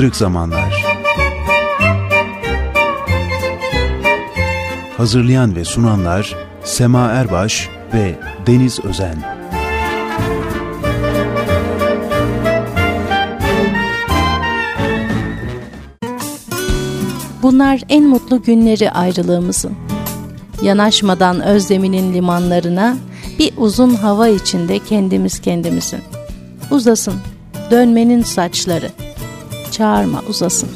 Kırık Zamanlar Hazırlayan ve sunanlar Sema Erbaş ve Deniz Özen Bunlar en mutlu günleri ayrılığımızın. Yanaşmadan özleminin limanlarına bir uzun hava içinde kendimiz kendimizin. Uzasın dönmenin saçları. Çağırma uzasın.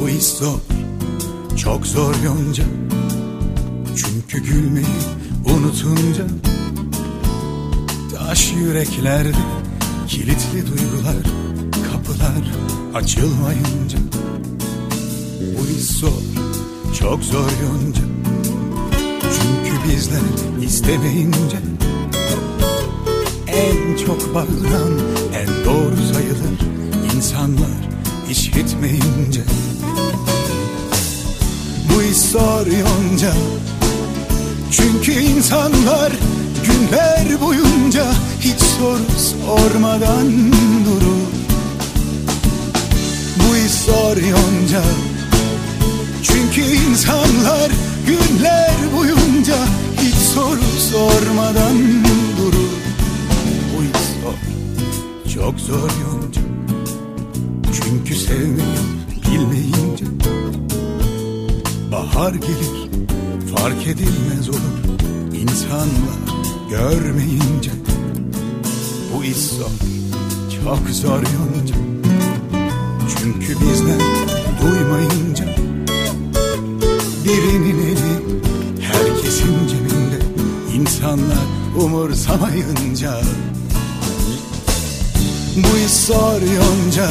Bu zor, çok zor yonca. Çünkü gülmeyi unutunca Taş yüreklerde kilitli duygular Kapılar açılmayınca Bu iş zor, çok zor yonca Çünkü bizler istemeyince En çok bağıran en işitmeyince Bu iş zor yonca. Çünkü insanlar günler boyunca hiç soru sormadan durur. Bu iş zor yonca. Çünkü insanlar günler boyunca hiç soru sormadan durur. Bu iş çok zor yonca Çünkü sevmeyi bilmeyince Bahar gelir fark edilmez olur. İnsanlar görmeyince Bu iş zor, çok zor yonca Çünkü bizler duymayınca Birinin eli herkesin cebinde. İnsanlar umursamayınca Bu iş zor yonca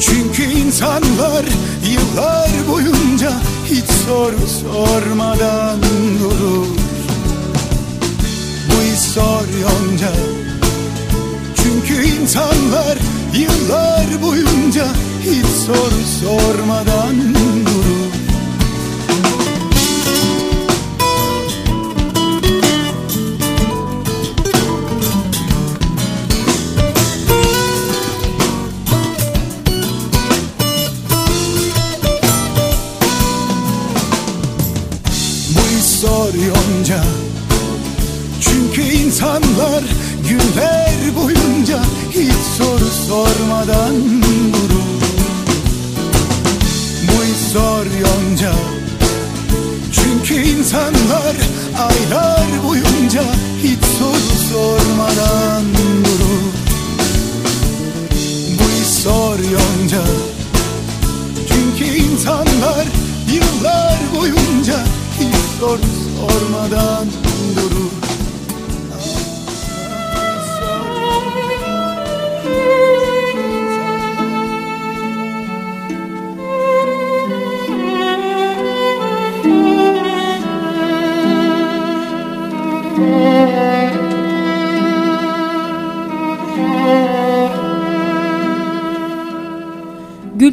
çünkü insanlar yıllar boyunca hiç soru sormadan durur. Bu iş zor Çünkü insanlar yıllar boyunca hiç soru sormadan durur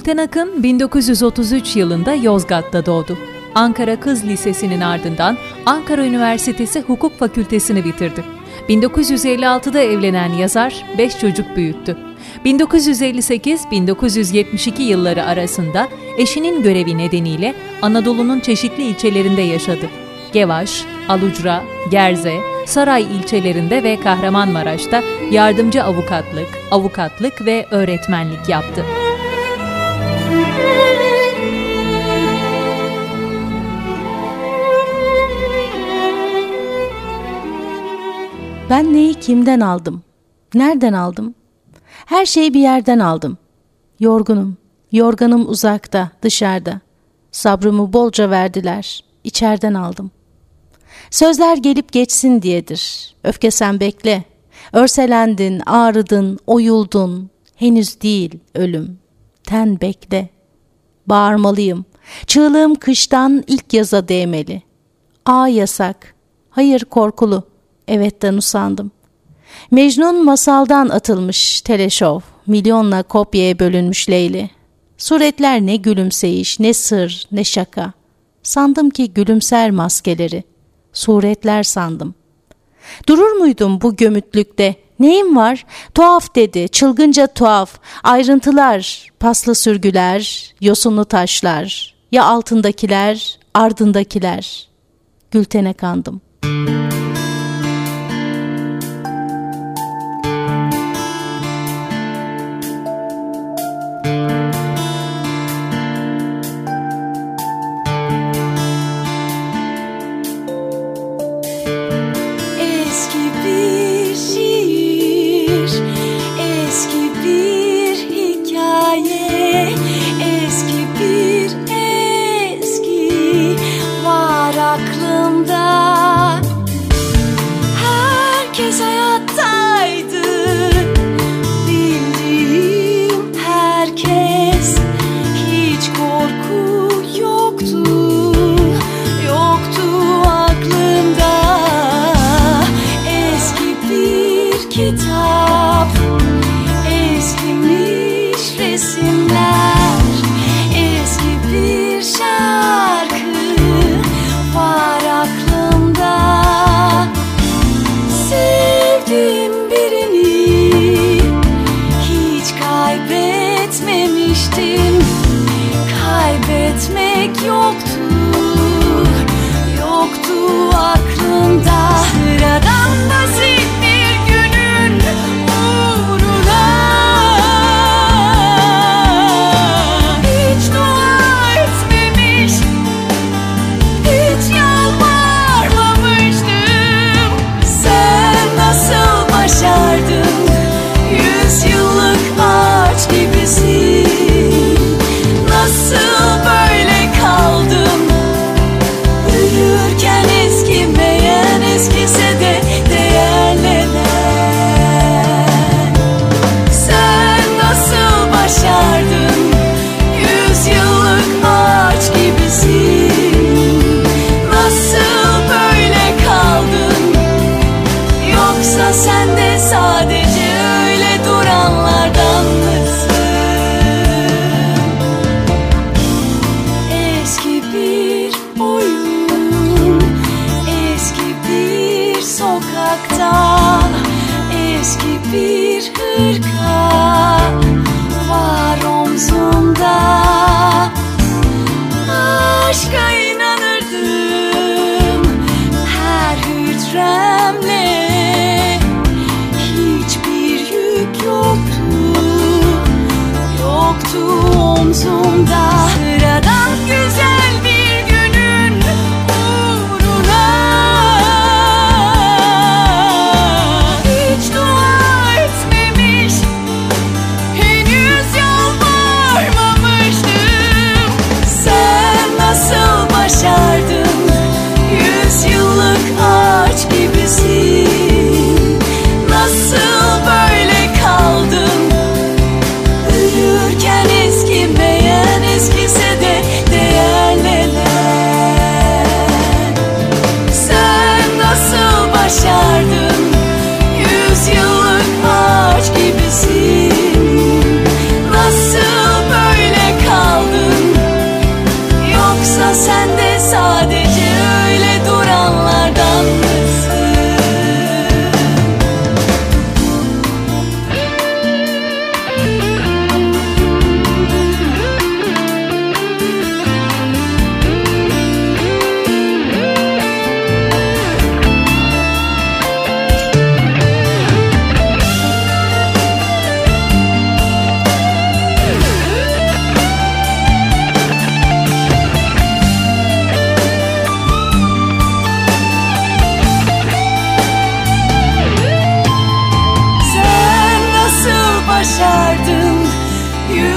Gülten Akın 1933 yılında Yozgat'ta doğdu. Ankara Kız Lisesi'nin ardından Ankara Üniversitesi Hukuk Fakültesini bitirdi. 1956'da evlenen yazar 5 çocuk büyüttü. 1958-1972 yılları arasında eşinin görevi nedeniyle Anadolu'nun çeşitli ilçelerinde yaşadı. Gevaş, Alucra, Gerze, Saray ilçelerinde ve Kahramanmaraş'ta yardımcı avukatlık, avukatlık ve öğretmenlik yaptı. Ben neyi kimden aldım? Nereden aldım? Her şeyi bir yerden aldım. Yorgunum. Yorganım uzakta, dışarıda. Sabrımı bolca verdiler. İçeriden aldım. Sözler gelip geçsin diyedir. Öfke sen bekle. Örselendin, ağrıdın, oyuldun. Henüz değil ölüm. Ten bekle. Bağırmalıyım. Çığlığım kıştan ilk yaza değmeli. A yasak. Hayır korkulu. Evetten usandım. Mecnun masaldan atılmış teleşov. Milyonla kopyaya bölünmüş Leyli. Suretler ne gülümseyiş, ne sır, ne şaka. Sandım ki gülümser maskeleri. Suretler sandım. Durur muydum bu gömütlükte Neyim var? Tuhaf dedi, çılgınca tuhaf. Ayrıntılar, paslı sürgüler, yosunlu taşlar. Ya altındakiler, ardındakiler. Gültene kandım.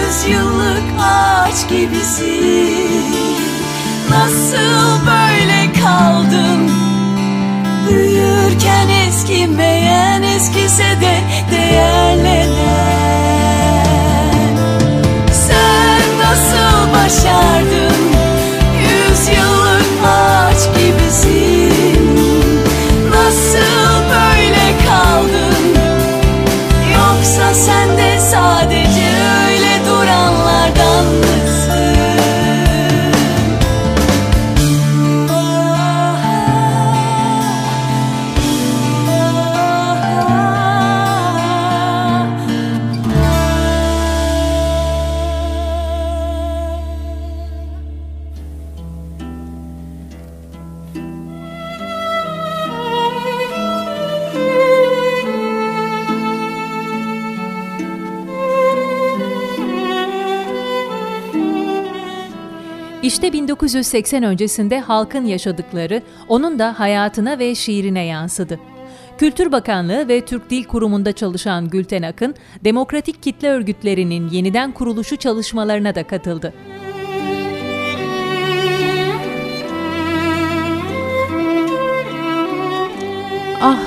Yüz yıllık ağaç gibisin. Nasıl böyle kaldın? Büyürken eskimeyen eskise de değerlenen. Sen nasıl başardın? 1980 öncesinde halkın yaşadıkları onun da hayatına ve şiirine yansıdı. Kültür Bakanlığı ve Türk Dil Kurumu'nda çalışan Gülten Akın, demokratik kitle örgütlerinin yeniden kuruluşu çalışmalarına da katıldı. Ah,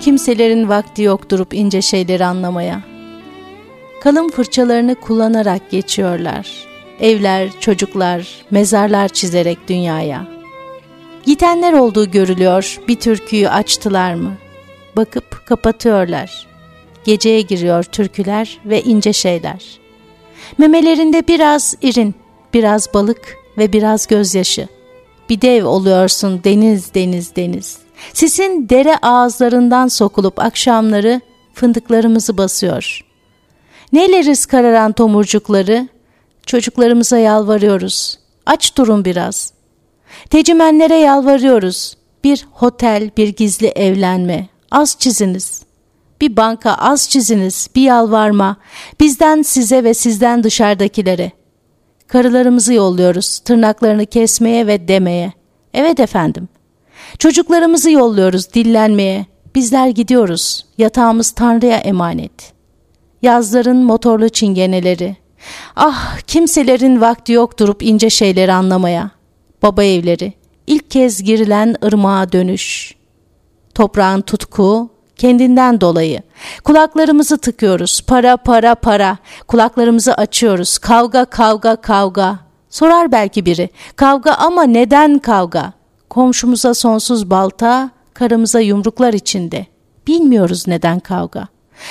kimselerin vakti yok durup ince şeyleri anlamaya. Kalın fırçalarını kullanarak geçiyorlar. Evler, çocuklar, mezarlar çizerek dünyaya. Gitenler olduğu görülüyor, bir türküyü açtılar mı? Bakıp kapatıyorlar. Geceye giriyor türküler ve ince şeyler. Memelerinde biraz irin, biraz balık ve biraz gözyaşı. Bir dev oluyorsun deniz deniz deniz. Sisin dere ağızlarından sokulup akşamları fındıklarımızı basıyor. Neleriz kararan tomurcukları? Çocuklarımıza yalvarıyoruz. Aç durun biraz. Tecimenlere yalvarıyoruz. Bir otel, bir gizli evlenme. Az çiziniz. Bir banka az çiziniz, bir yalvarma. Bizden size ve sizden dışarıdakilere. Karılarımızı yolluyoruz tırnaklarını kesmeye ve demeye. Evet efendim. Çocuklarımızı yolluyoruz dillenmeye. Bizler gidiyoruz. Yatağımız Tanrı'ya emanet. Yazların motorlu çingeneleri. Ah kimselerin vakti yok durup ince şeyleri anlamaya. Baba evleri. İlk kez girilen ırmağa dönüş. Toprağın tutku, kendinden dolayı. Kulaklarımızı tıkıyoruz. Para para para. Kulaklarımızı açıyoruz. Kavga kavga kavga. Sorar belki biri. Kavga ama neden kavga? Komşumuza sonsuz balta, karımıza yumruklar içinde. Bilmiyoruz neden kavga.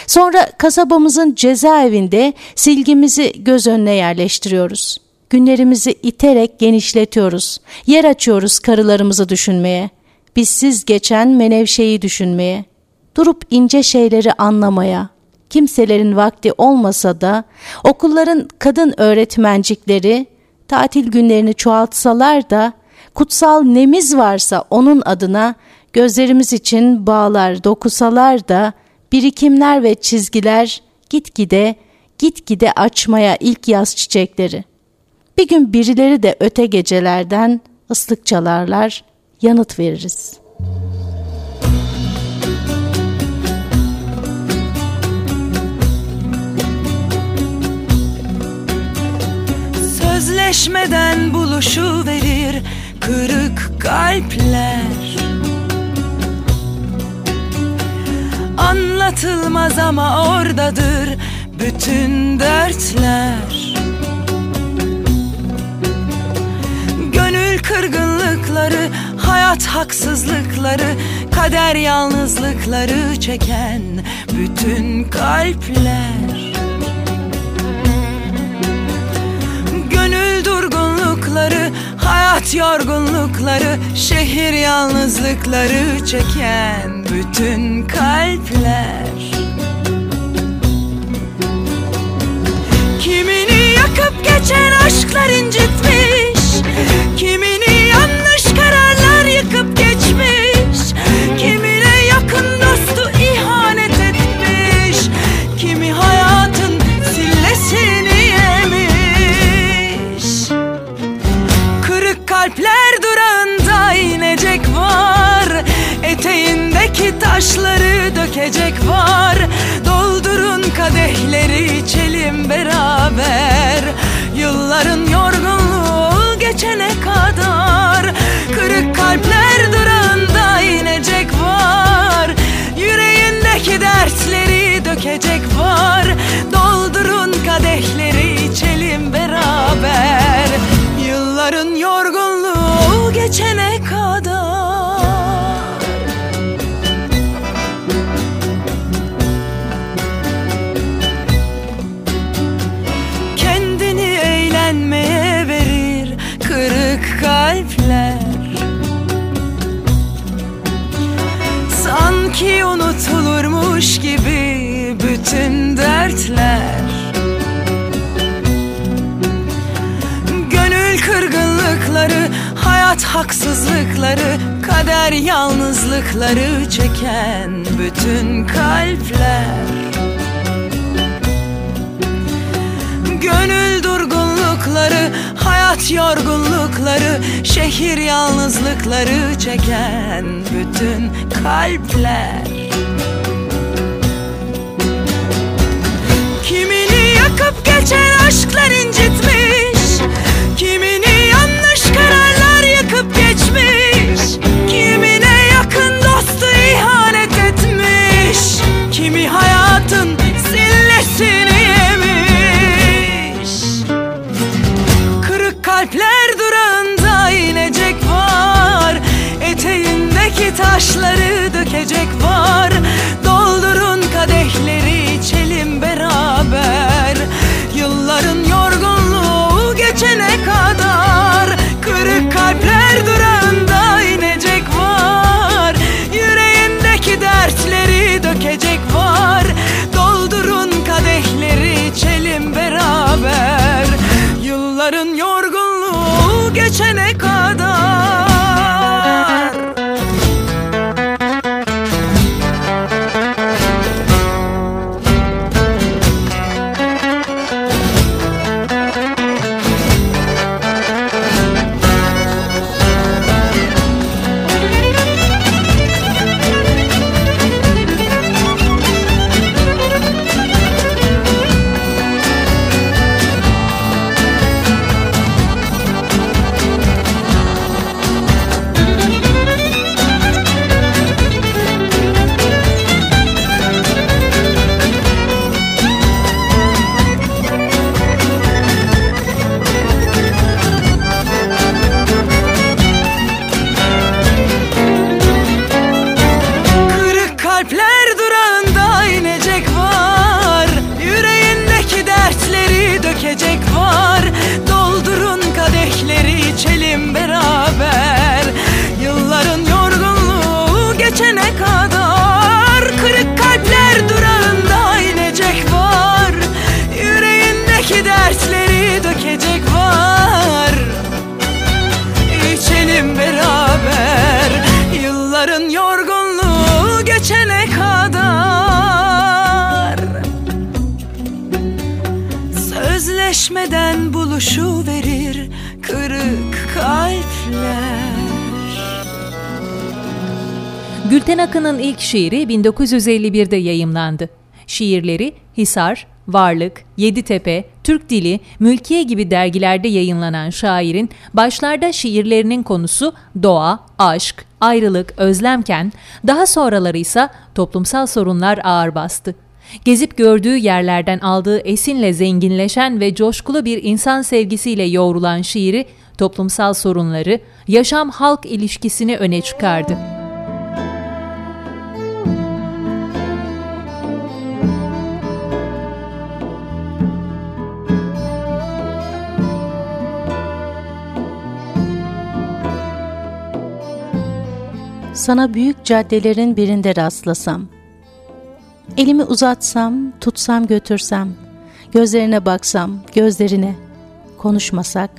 Sonra kasabamızın cezaevinde silgimizi göz önüne yerleştiriyoruz. Günlerimizi iterek genişletiyoruz. Yer açıyoruz karılarımızı düşünmeye. Bizsiz geçen menevşeyi düşünmeye. Durup ince şeyleri anlamaya. Kimselerin vakti olmasa da okulların kadın öğretmencikleri tatil günlerini çoğaltsalar da kutsal nemiz varsa onun adına gözlerimiz için bağlar dokusalar da birikimler ve çizgiler gitgide gitgide açmaya ilk yaz çiçekleri. Bir gün birileri de öte gecelerden ıslık çalarlar, yanıt veririz. Sözleşmeden buluşu verir kırık kalpler Anlatılmaz ama oradadır bütün dertler. Gönül kırgınlıkları, hayat haksızlıkları Kader yalnızlıkları çeken bütün kalpler. Gönül durgunlukları, hayat yorgunlukları Şehir yalnızlıkları çeken bütün kalpler. Kimini yakıp geçen aşklar incitmiş Kimini yanlış hayat haksızlıkları Kader yalnızlıkları çeken bütün kalpler. Gönül durgunlukları Hayat yorgunlukları Şehir yalnızlıkları çeken bütün kalpler. Kimini yakıp geçen aşklar incitmiş ihanet etmiş. Kimi hayatın sillesini yemiş. Kırık kalpler durağında inecek var. Eteğindeki taşları dökecek var. Doldurun kadehleri içelim beraber. Yılların yorgunluğu geçene kadar Kırık kalpler Buluşu verir kırık kalpler Gülten Akın'ın ilk şiiri 1951'de yayımlandı. Şiirleri Hisar, Varlık, Yeditepe, Türk Dili, Mülkiye gibi dergilerde yayınlanan şairin başlarda şiirlerinin konusu doğa, aşk, ayrılık, özlemken daha sonraları ise toplumsal sorunlar ağır bastı. Gezip gördüğü yerlerden aldığı esinle zenginleşen ve coşkulu bir insan sevgisiyle yoğrulan şiiri toplumsal sorunları, yaşam-halk ilişkisini öne çıkardı. Sana büyük caddelerin birinde rastlasam, elimi uzatsam, tutsam götürsem, gözlerine baksam, gözlerine, konuşmasak,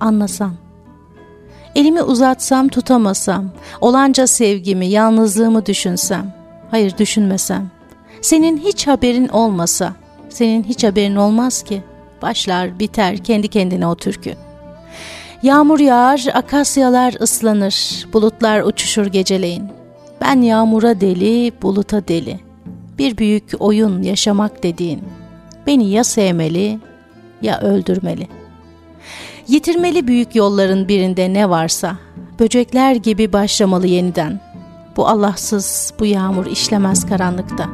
anlasam. Elimi uzatsam tutamasam, olanca sevgimi, yalnızlığımı düşünsem, hayır düşünmesem, senin hiç haberin olmasa, senin hiç haberin olmaz ki, başlar biter kendi kendine o türkü. Yağmur yağar, akasyalar ıslanır, bulutlar uçuşur geceleyin. Ben yağmura deli, buluta deli. Bir büyük oyun yaşamak dediğin. Beni ya sevmeli ya öldürmeli. Yitirmeli büyük yolların birinde ne varsa. Böcekler gibi başlamalı yeniden. Bu Allahsız bu yağmur işlemez karanlıkta.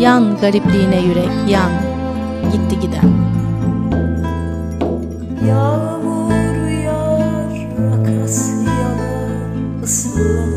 Yan garipliğine yürek, yan. Gitti giden. Yağmur yağar, akasyalar ıslanır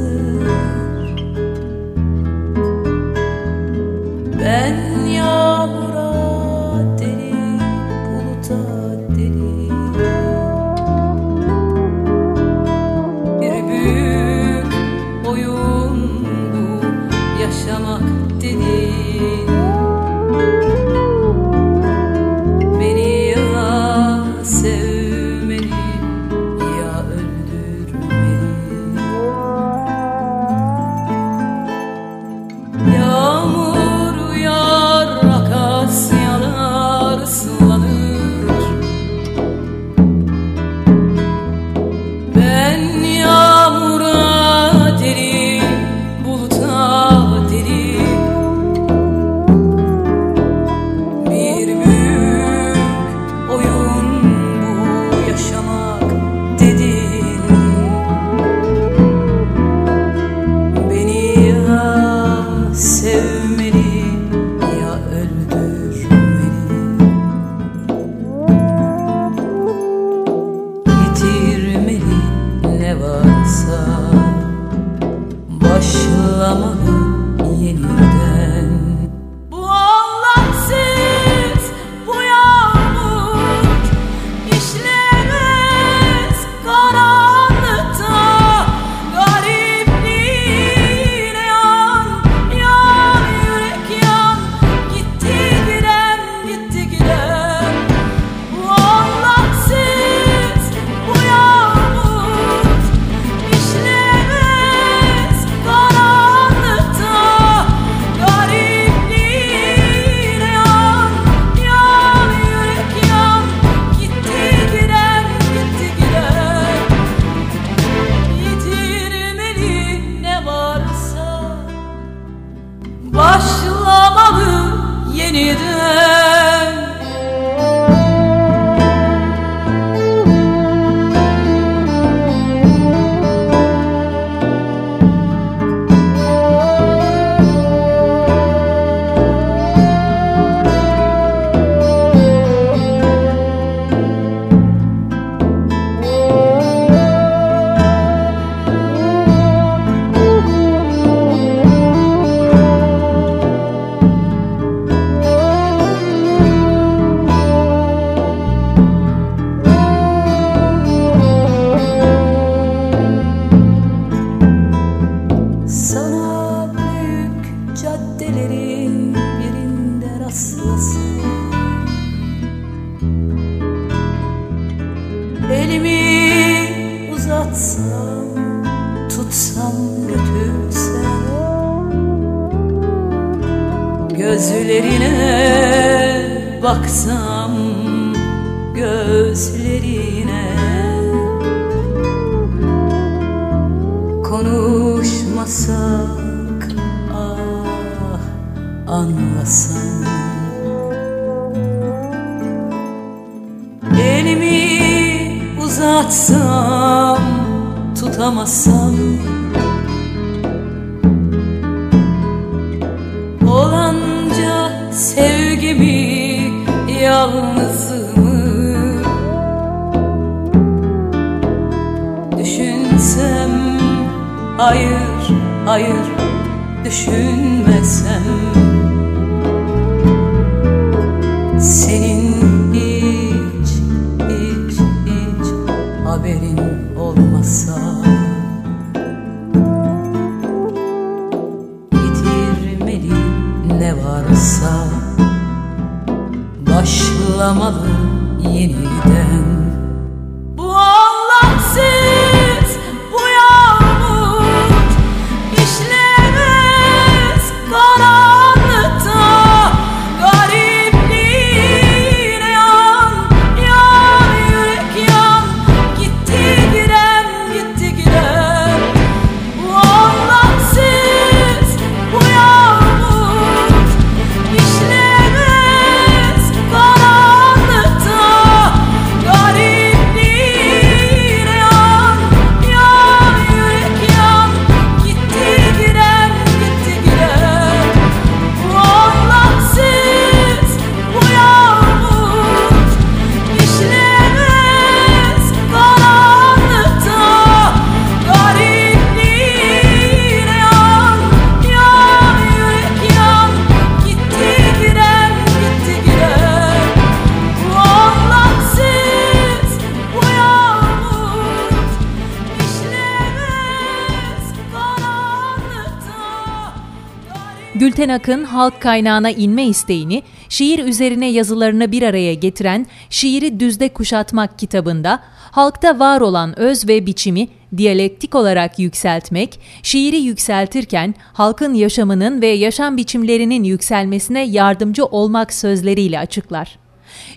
Gülden Ak'ın halk kaynağına inme isteğini şiir üzerine yazılarını bir araya getiren Şiiri Düzde Kuşatmak kitabında halkta var olan öz ve biçimi diyalektik olarak yükseltmek, şiiri yükseltirken halkın yaşamının ve yaşam biçimlerinin yükselmesine yardımcı olmak sözleriyle açıklar.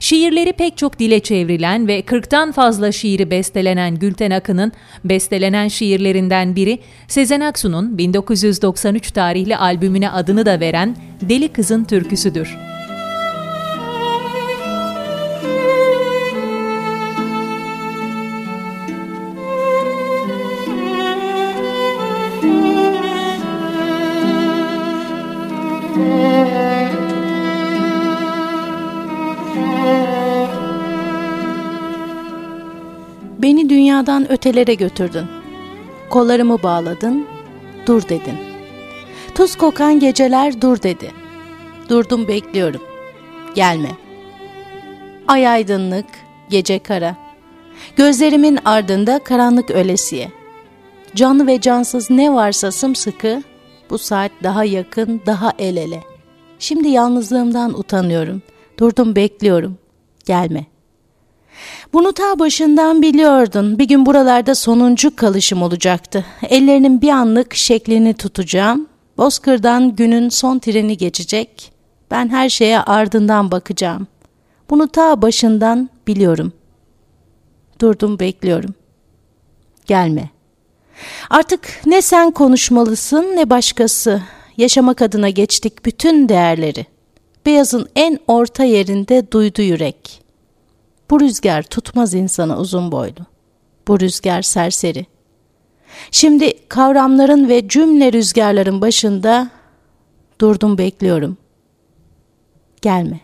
Şiirleri pek çok dile çevrilen ve 40'tan fazla şiiri bestelenen Gülten Akın'ın bestelenen şiirlerinden biri Sezen Aksu'nun 1993 tarihli albümüne adını da veren Deli Kızın Türküsü'dür. Dünyadan ötelere götürdün. Kollarımı bağladın, dur dedin. Tuz kokan geceler dur dedi. Durdum bekliyorum. Gelme. Ay aydınlık, gece kara. Gözlerimin ardında karanlık ölesiye. Canlı ve cansız ne varsa sımsıkı, bu saat daha yakın, daha el ele. Şimdi yalnızlığımdan utanıyorum. Durdum bekliyorum. Gelme.'' Bunu ta başından biliyordun. Bir gün buralarda sonuncu kalışım olacaktı. Ellerinin bir anlık şeklini tutacağım. Bozkır'dan günün son treni geçecek. Ben her şeye ardından bakacağım. Bunu ta başından biliyorum. Durdum bekliyorum. Gelme. Artık ne sen konuşmalısın ne başkası. Yaşamak adına geçtik bütün değerleri. Beyazın en orta yerinde duydu yürek. Bu rüzgar tutmaz insana uzun boylu. Bu rüzgar serseri. Şimdi kavramların ve cümle rüzgarların başında durdum bekliyorum. Gelme.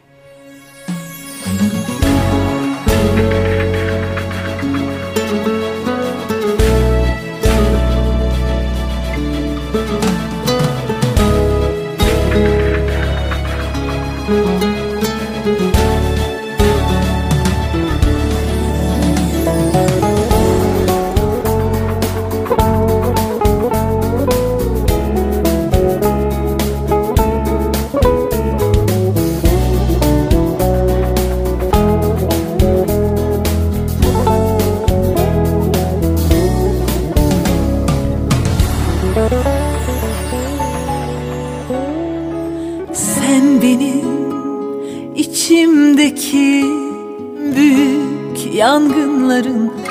Sen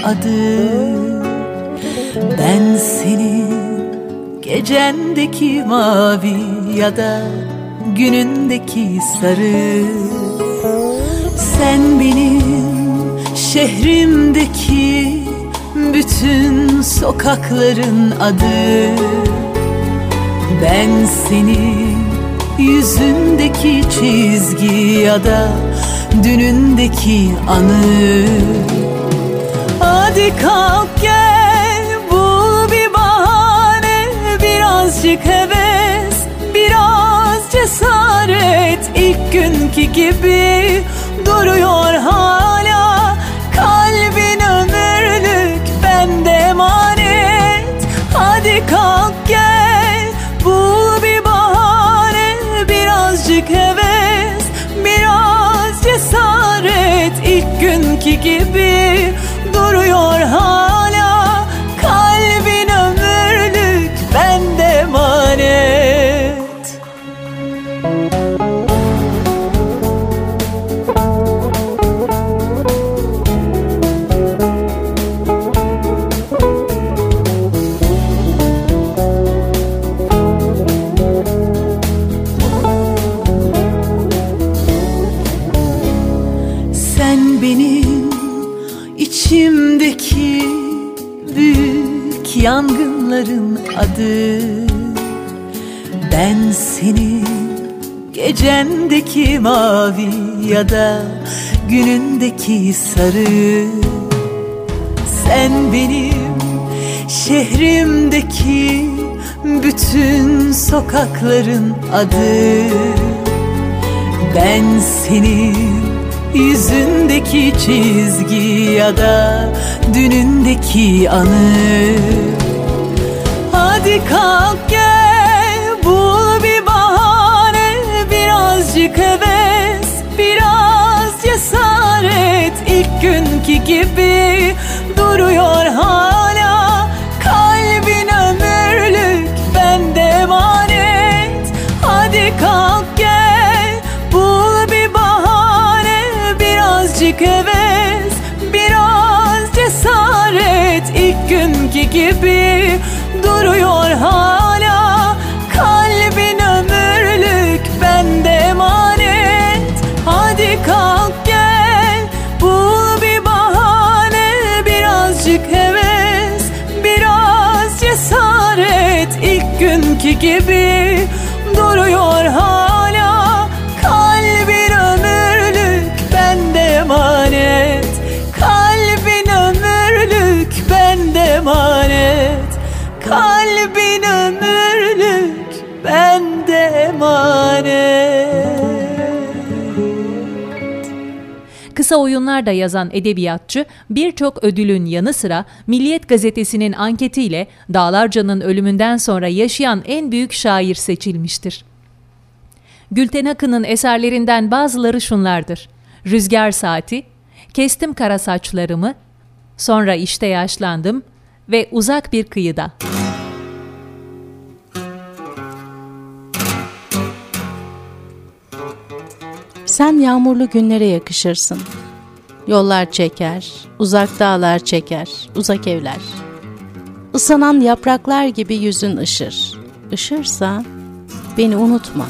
adı. Ben senin gecendeki mavi ya da günündeki sarı. Sen benim şehrimdeki bütün sokakların adı. Ben senin yüzündeki çizgi ya da dünündeki anı Hadi kalk gel bul bir bahane Birazcık heves biraz cesaret. İlk günkü gibi duruyor hala gecendeki mavi ya da günündeki sarı. Sen benim şehrimdeki bütün sokakların adı. Ben senin yüzündeki çizgi ya da dünündeki anı. Hadi kalk gel Birazcık heves biraz cesaret. İlk günkü gibi duruyor hala. Kalbin ömürlük bende emanet. Hadi kalk gel bul bir bahane. Birazcık heves biraz cesaret. İlk günkü gibi Kısa oyunlar da yazan edebiyatçı birçok ödülün yanı sıra Milliyet Gazetesi'nin anketiyle Dağlarca'nın ölümünden sonra yaşayan en büyük şair seçilmiştir. Gülten Akın'ın eserlerinden bazıları şunlardır. Rüzgar Saati, Kestim Kara Saçlarımı, Sonra işte Yaşlandım ve Uzak Bir Kıyıda. Sen yağmurlu günlere yakışırsın. Yollar çeker, uzak dağlar çeker, uzak evler. Isanan yapraklar gibi yüzün ışır. Işırsa beni unutma.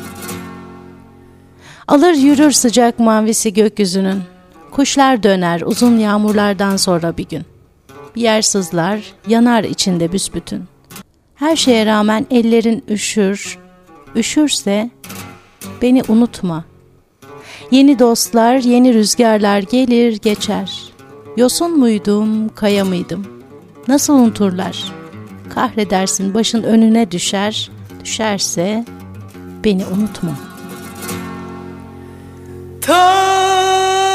Alır yürür sıcak mavisi gökyüzünün. Kuşlar döner uzun yağmurlardan sonra bir gün. Yer sızlar, yanar içinde büsbütün. Her şeye rağmen ellerin üşür. Üşürse beni unutma.'' Yeni dostlar, yeni rüzgarlar gelir geçer. Yosun muydum, kaya mıydım? Nasıl unuturlar? Kahredersin başın önüne düşer, düşerse beni unutma. Tanrım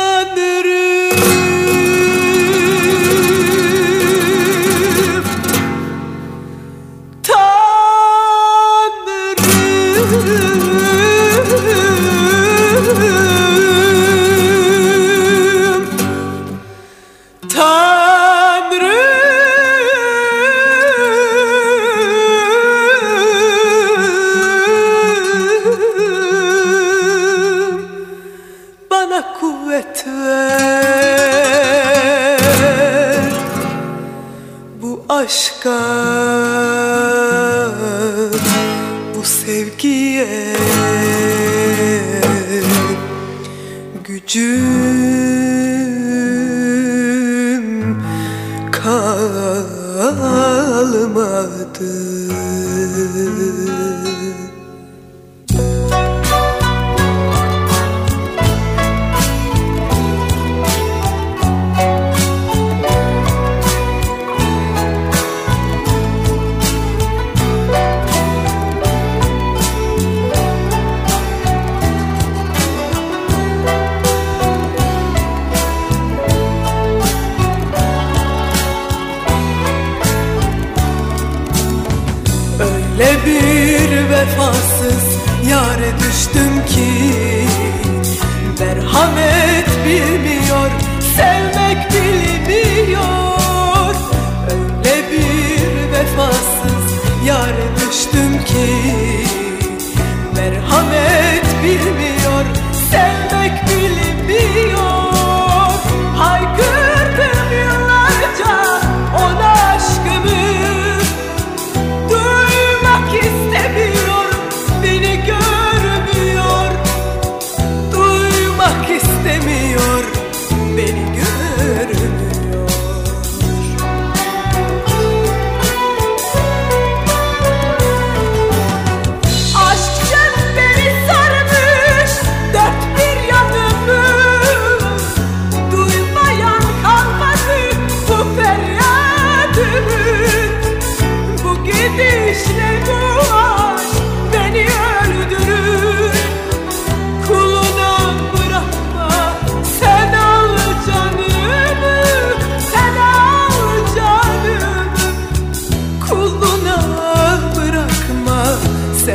Merhamet bilmiyor, sevmek bilmiyor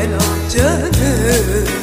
sen al